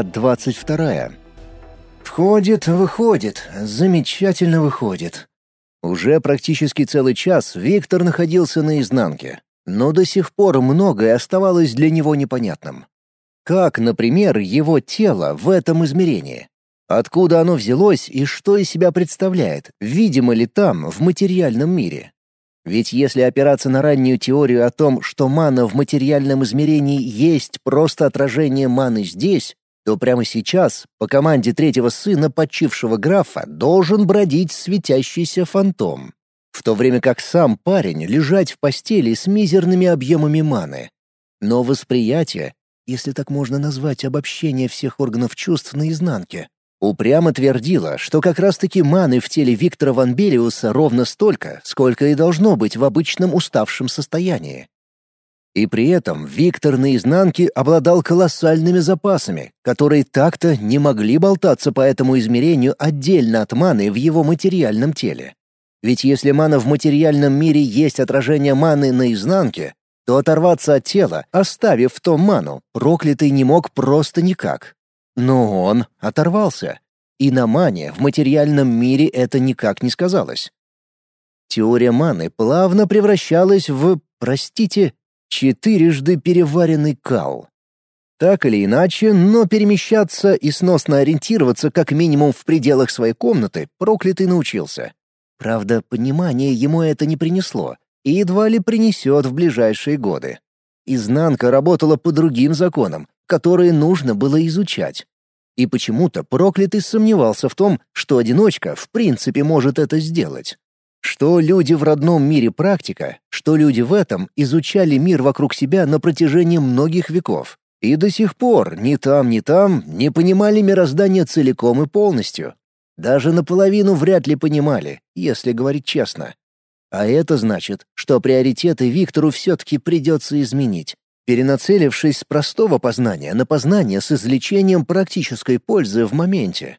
Глава 22. Входит, выходит, замечательно выходит. Уже практически целый час Виктор находился на изнанке, но до сих пор многое оставалось для него непонятным. Как, например, его тело в этом измерении? Откуда оно взялось и что из себя представляет, видимо ли там, в материальном мире? Ведь если опираться на раннюю теорию о том, что мана в материальном измерении есть просто отражение маны здесь, то прямо сейчас по команде третьего сына почившего графа должен бродить светящийся фантом, в то время как сам парень лежать в постели с мизерными объемами маны. Но восприятие, если так можно назвать обобщение всех органов чувств наизнанке, упрямо твердила, что как раз-таки маны в теле Виктора Ван Белиуса ровно столько, сколько и должно быть в обычном уставшем состоянии. И при этом Виктор наизнанке обладал колоссальными запасами, которые так-то не могли болтаться по этому измерению отдельно от маны в его материальном теле. Ведь если мана в материальном мире есть отражение маны наизнанке, то оторваться от тела, оставив в том ману, проклятый не мог просто никак. Но он оторвался. И на мане в материальном мире это никак не сказалось. Теория маны плавно превращалась в, простите, четырежды переваренный кал. Так или иначе, но перемещаться и сносно ориентироваться как минимум в пределах своей комнаты проклятый научился. Правда, понимание ему это не принесло и едва ли принесет в ближайшие годы. Изнанка работала по другим законам, которые нужно было изучать. И почему-то проклятый сомневался в том, что одиночка в принципе может это сделать. Что люди в родном мире практика, что люди в этом изучали мир вокруг себя на протяжении многих веков. И до сих пор ни там, ни там не понимали мироздание целиком и полностью. Даже наполовину вряд ли понимали, если говорить честно. А это значит, что приоритеты Виктору все-таки придется изменить, перенацелившись с простого познания на познание с извлечением практической пользы в моменте.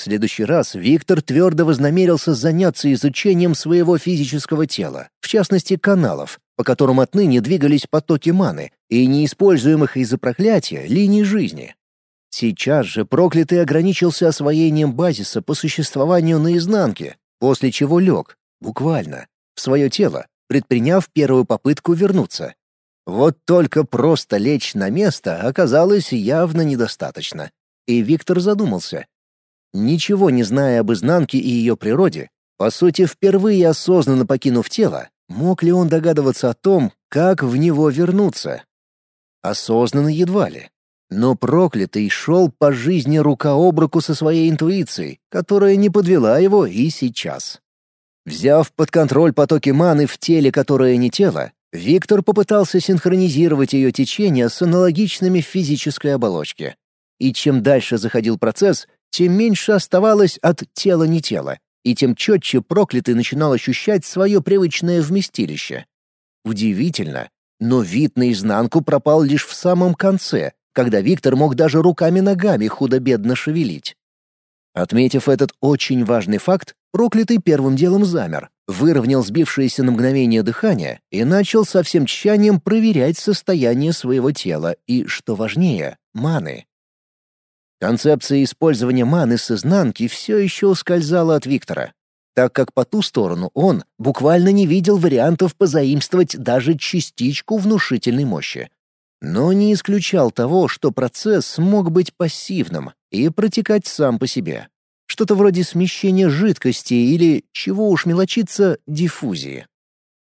В следующий раз Виктор твердо вознамерился заняться изучением своего физического тела, в частности каналов, по которым отныне двигались потоки маны и неиспользуемых из-за проклятия линий жизни. Сейчас же проклятый ограничился освоением базиса по существованию наизнанке, после чего лег, буквально, в свое тело, предприняв первую попытку вернуться. Вот только просто лечь на место оказалось явно недостаточно. И Виктор задумался, Ничего не зная об изнанке и ее природе, по сути, впервые осознанно покинув тело, мог ли он догадываться о том, как в него вернуться? Осознанно едва ли. Но проклятый шел по жизни рука об руку со своей интуицией, которая не подвела его и сейчас. Взяв под контроль потоки маны в теле, которое не тело, Виктор попытался синхронизировать ее течение с аналогичными физической оболочке. И чем дальше заходил процесс, тем меньше оставалось от тела не тела, и тем четче проклятый начинал ощущать свое привычное вместилище. Удивительно, но вид наизнанку пропал лишь в самом конце, когда Виктор мог даже руками-ногами худо-бедно шевелить. Отметив этот очень важный факт, проклятый первым делом замер, выровнял сбившееся на мгновение дыхание и начал со всем тщанием проверять состояние своего тела и, что важнее, маны. Концепция использования маны с изнанки все еще ускользала от Виктора, так как по ту сторону он буквально не видел вариантов позаимствовать даже частичку внушительной мощи. Но не исключал того, что процесс мог быть пассивным и протекать сам по себе. Что-то вроде смещения жидкости или, чего уж мелочиться, диффузии.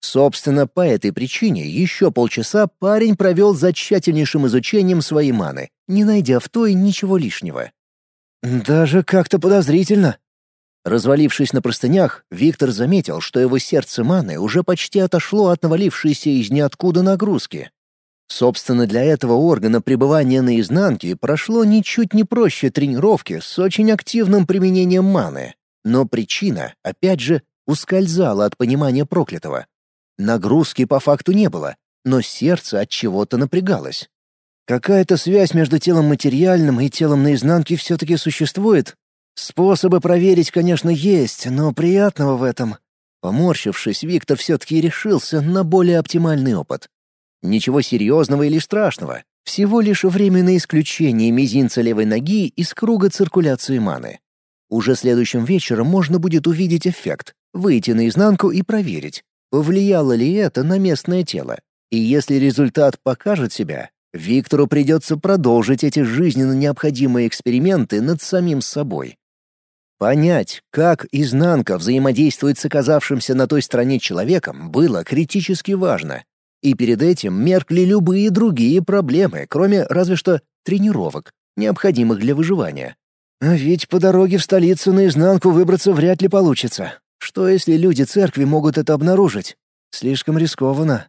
Собственно, по этой причине еще полчаса парень провел за тщательнейшим изучением своей маны, не найдя в той ничего лишнего. «Даже как-то подозрительно». Развалившись на простынях, Виктор заметил, что его сердце маны уже почти отошло от навалившейся из ниоткуда нагрузки. Собственно, для этого органа пребывания на изнанке прошло ничуть не проще тренировки с очень активным применением маны. Но причина, опять же, ускользала от понимания проклятого. Нагрузки по факту не было, но сердце от чего-то напрягалось. Какая-то связь между телом материальным и телом наизнанке все-таки существует? Способы проверить, конечно, есть, но приятного в этом. Поморщившись, Виктор все-таки решился на более оптимальный опыт. Ничего серьезного или страшного. Всего лишь временное исключение мизинца левой ноги из круга циркуляции маны. Уже следующим вечером можно будет увидеть эффект, выйти наизнанку и проверить, повлияло ли это на местное тело. И если результат покажет себя, Виктору придется продолжить эти жизненно необходимые эксперименты над самим собой. Понять, как изнанка взаимодействует с оказавшимся на той стороне человеком, было критически важно. И перед этим меркли любые другие проблемы, кроме разве что тренировок, необходимых для выживания. А ведь по дороге в столицу наизнанку выбраться вряд ли получится. Что если люди церкви могут это обнаружить? Слишком рискованно.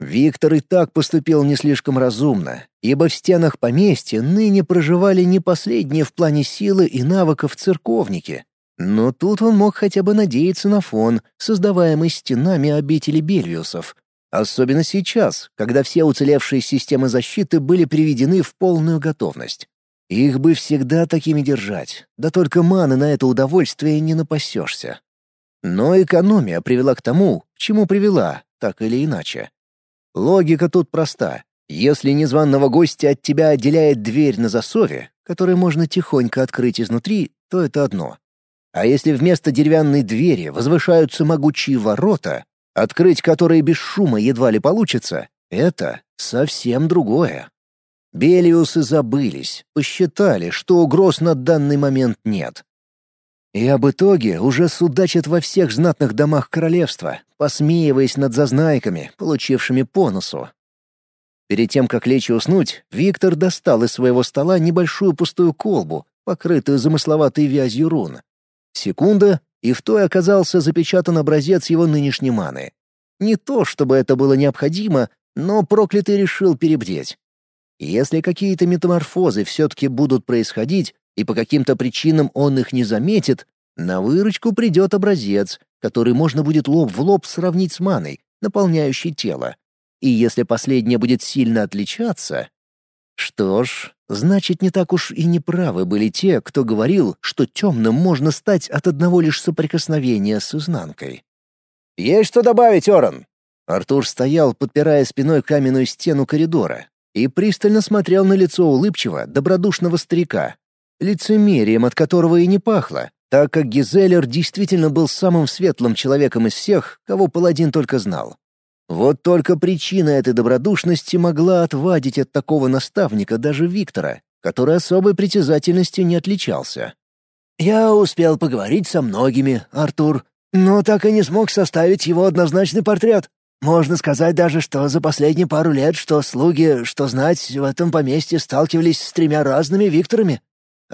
Виктор и так поступил не слишком разумно, ибо в стенах поместья ныне проживали не последние в плане силы и навыков церковники. Но тут он мог хотя бы надеяться на фон, создаваемый стенами обители Бельвиусов. Особенно сейчас, когда все уцелевшие системы защиты были приведены в полную готовность. Их бы всегда такими держать, да только маны на это удовольствие не напасешься. Но экономия привела к тому, к чему привела, так или иначе. Логика тут проста. Если незваного гостя от тебя отделяет дверь на засове, которую можно тихонько открыть изнутри, то это одно. А если вместо деревянной двери возвышаются могучие ворота, открыть которые без шума едва ли получится, это совсем другое. Белиусы забылись, посчитали, что угроз на данный момент нет. И об итоге уже судачат во всех знатных домах королевства, посмеиваясь над зазнайками, получившими по носу. Перед тем, как лечь и уснуть, Виктор достал из своего стола небольшую пустую колбу, покрытую замысловатой вязью рун. Секунда, и в той оказался запечатан образец его нынешней маны. Не то, чтобы это было необходимо, но проклятый решил перебдеть. Если какие-то метаморфозы все-таки будут происходить, и по каким-то причинам он их не заметит, на выручку придет образец, который можно будет лоб в лоб сравнить с маной, наполняющей тело. И если последнее будет сильно отличаться... Что ж, значит, не так уж и неправы были те, кто говорил, что темным можно стать от одного лишь соприкосновения с изнанкой. «Есть что добавить, Оран?» Артур стоял, подпирая спиной каменную стену коридора, и пристально смотрел на лицо улыбчивого, добродушного старика, лицемерием от которого и не пахло, так как Гизеллер действительно был самым светлым человеком из всех, кого паладин только знал. Вот только причина этой добродушности могла отвадить от такого наставника даже Виктора, который особой притязательностью не отличался. «Я успел поговорить со многими, Артур, но так и не смог составить его однозначный портрет. Можно сказать даже, что за последние пару лет что слуги, что знать в этом поместье сталкивались с тремя разными Викторами.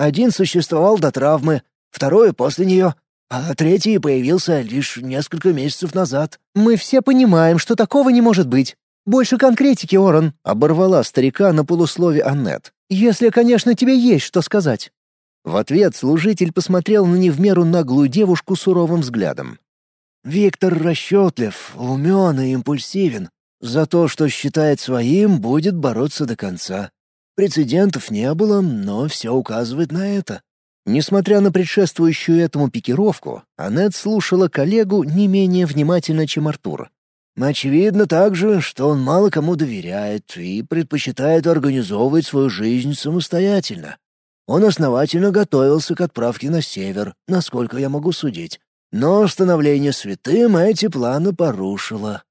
Один существовал до травмы, второй — после нее, а третий появился лишь несколько месяцев назад. «Мы все понимаем, что такого не может быть. Больше конкретики, Орон», — оборвала старика на полуслове Аннет. «Если, конечно, тебе есть что сказать». В ответ служитель посмотрел на не в меру наглую девушку суровым взглядом. «Виктор расчетлив, умен и импульсивен. За то, что считает своим, будет бороться до конца. Прецедентов не было, но все указывает на это. Несмотря на предшествующую этому пикировку, Аннет слушала коллегу не менее внимательно, чем Артур. Очевидно также, что он мало кому доверяет и предпочитает организовывать свою жизнь самостоятельно. Он основательно готовился к отправке на север, насколько я могу судить. Но становление святым эти планы порушило.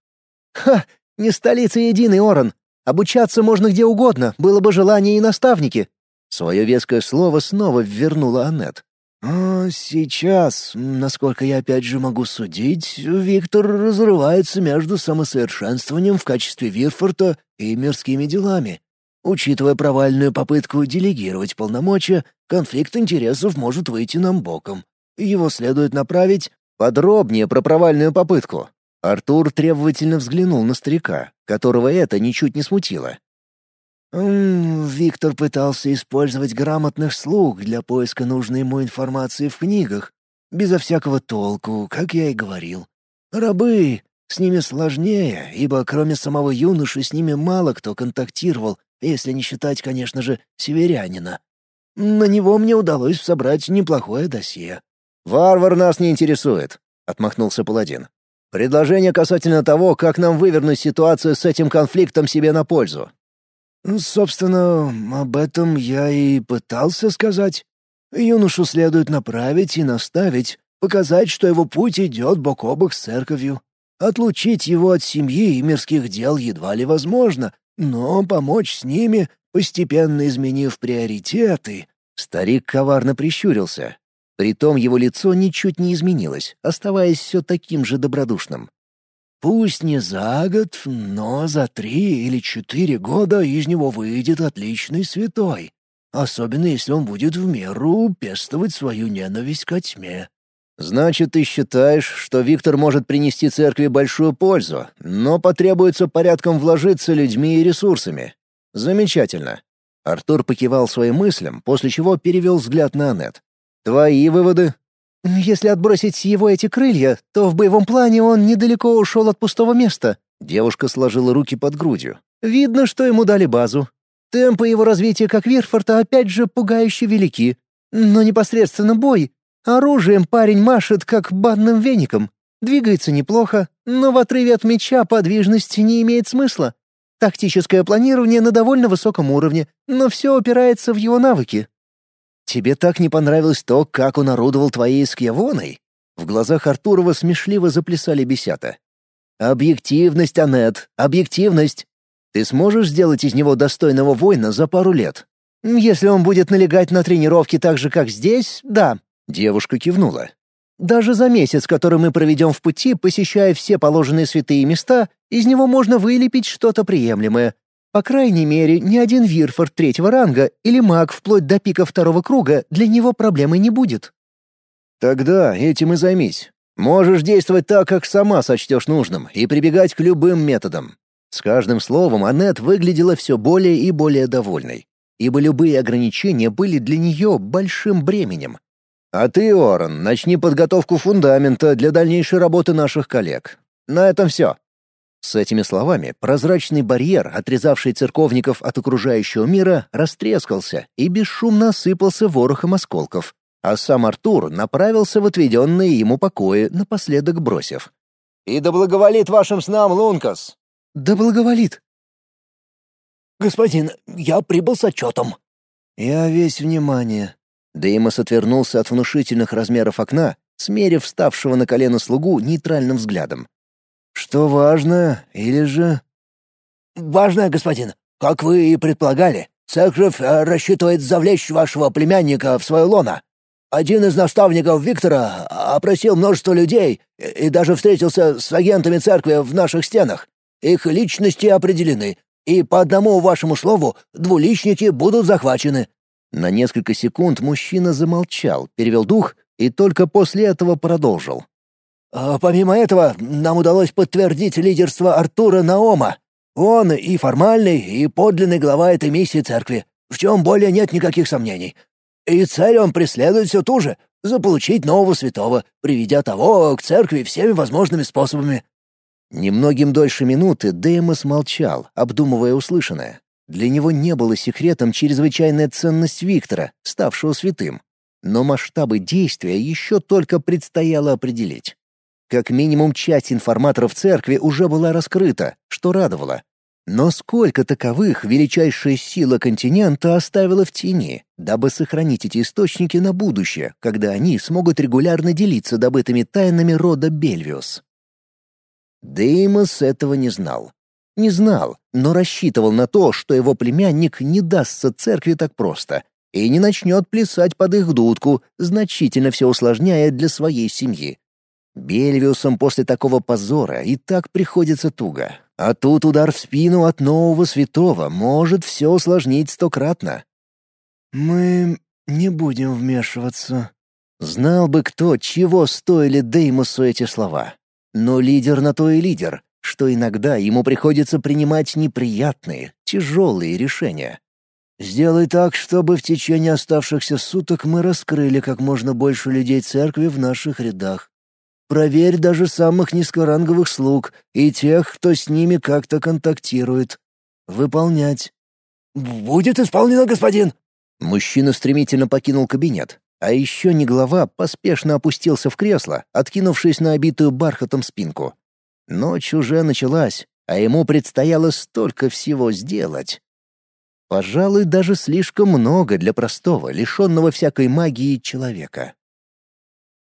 «Ха! Не столица единый, Оран! Обучаться можно где угодно, было бы желание и наставники». Свое веское слово снова ввернула Аннет. «А сейчас, насколько я опять же могу судить, Виктор разрывается между самосовершенствованием в качестве Вирфорта и мирскими делами. Учитывая провальную попытку делегировать полномочия, конфликт интересов может выйти нам боком. Его следует направить подробнее про провальную попытку. Артур требовательно взглянул на старика, которого это ничуть не смутило. Виктор пытался использовать грамотных слуг для поиска нужной ему информации в книгах, безо всякого толку, как я и говорил. Рабы, с ними сложнее, ибо кроме самого юноши с ними мало кто контактировал, если не считать, конечно же, северянина. На него мне удалось собрать неплохое досье. «Варвар нас не интересует», — отмахнулся паладин. Предложение касательно того, как нам вывернуть ситуацию с этим конфликтом себе на пользу. «Собственно, об этом я и пытался сказать. Юношу следует направить и наставить, показать, что его путь идет бок о бок с церковью. Отлучить его от семьи и мирских дел едва ли возможно, но помочь с ними, постепенно изменив приоритеты». Старик коварно прищурился. Притом его лицо ничуть не изменилось, оставаясь все таким же добродушным. Пусть не за год, но за три или четыре года из него выйдет отличный святой, особенно если он будет в меру пестовать свою ненависть ко тьме. Значит, ты считаешь, что Виктор может принести церкви большую пользу, но потребуется порядком вложиться людьми и ресурсами. Замечательно. Артур покивал своим мыслям, после чего перевел взгляд на Аннет. Твои выводы? Если отбросить его эти крылья, то в боевом плане он недалеко ушел от пустого места. Девушка сложила руки под грудью. Видно, что ему дали базу. Темпы его развития как Вирфорта опять же пугающе велики. Но непосредственно бой. Оружием парень машет, как банным веником. Двигается неплохо, но в отрыве от меча подвижности не имеет смысла. Тактическое планирование на довольно высоком уровне, но все опирается в его навыки. Тебе так не понравилось то, как он орудовал твоей скьявоной?» В глазах Артурова смешливо заплясали бесята. «Объективность, Анет, объективность. Ты сможешь сделать из него достойного воина за пару лет?» «Если он будет налегать на тренировки так же, как здесь, да». Девушка кивнула. «Даже за месяц, который мы проведем в пути, посещая все положенные святые места, из него можно вылепить что-то приемлемое, по крайней мере, ни один Вирфорд третьего ранга или маг вплоть до пика второго круга для него проблемы не будет. Тогда этим и займись. Можешь действовать так, как сама сочтешь нужным, и прибегать к любым методам. С каждым словом Аннет выглядела все более и более довольной, ибо любые ограничения были для нее большим бременем. А ты, Оран, начни подготовку фундамента для дальнейшей работы наших коллег. На этом все. С этими словами прозрачный барьер, отрезавший церковников от окружающего мира, растрескался и бесшумно осыпался ворохом осколков, а сам Артур направился в отведенные ему покои, напоследок бросив. «И да благоволит вашим снам, Лункас!» «Да благоволит!» «Господин, я прибыл с отчетом». «Я весь внимание». Деймос отвернулся от внушительных размеров окна, смерив вставшего на колено слугу нейтральным взглядом. Что важно, или же... Важно, господин. Как вы и предполагали, церковь э, рассчитывает завлечь вашего племянника в свое лоно. Один из наставников Виктора опросил множество людей и даже встретился с агентами церкви в наших стенах. Их личности определены, и по одному вашему слову двуличники будут захвачены». На несколько секунд мужчина замолчал, перевел дух и только после этого продолжил. А помимо этого, нам удалось подтвердить лидерство Артура Наома. Он и формальный, и подлинный глава этой миссии церкви, в чем более нет никаких сомнений. И цель он преследует все ту же — заполучить нового святого, приведя того к церкви всеми возможными способами». Немногим дольше минуты Деймос молчал, обдумывая услышанное. Для него не было секретом чрезвычайная ценность Виктора, ставшего святым. Но масштабы действия еще только предстояло определить. Как минимум часть информаторов церкви уже была раскрыта, что радовало. Но сколько таковых величайшая сила континента оставила в тени, дабы сохранить эти источники на будущее, когда они смогут регулярно делиться добытыми тайнами рода Бельвиус? Деймос этого не знал. Не знал, но рассчитывал на то, что его племянник не дастся церкви так просто и не начнет плясать под их дудку, значительно все усложняя для своей семьи. Бельвиусом после такого позора и так приходится туго. А тут удар в спину от нового святого может все усложнить стократно. «Мы не будем вмешиваться». Знал бы кто, чего стоили Деймосу эти слова. Но лидер на то и лидер, что иногда ему приходится принимать неприятные, тяжелые решения. «Сделай так, чтобы в течение оставшихся суток мы раскрыли как можно больше людей церкви в наших рядах. Проверь даже самых низкоранговых слуг и тех, кто с ними как-то контактирует. Выполнять. «Будет исполнено, господин!» Мужчина стремительно покинул кабинет, а еще не глава поспешно опустился в кресло, откинувшись на обитую бархатом спинку. Ночь уже началась, а ему предстояло столько всего сделать. Пожалуй, даже слишком много для простого, лишенного всякой магии человека.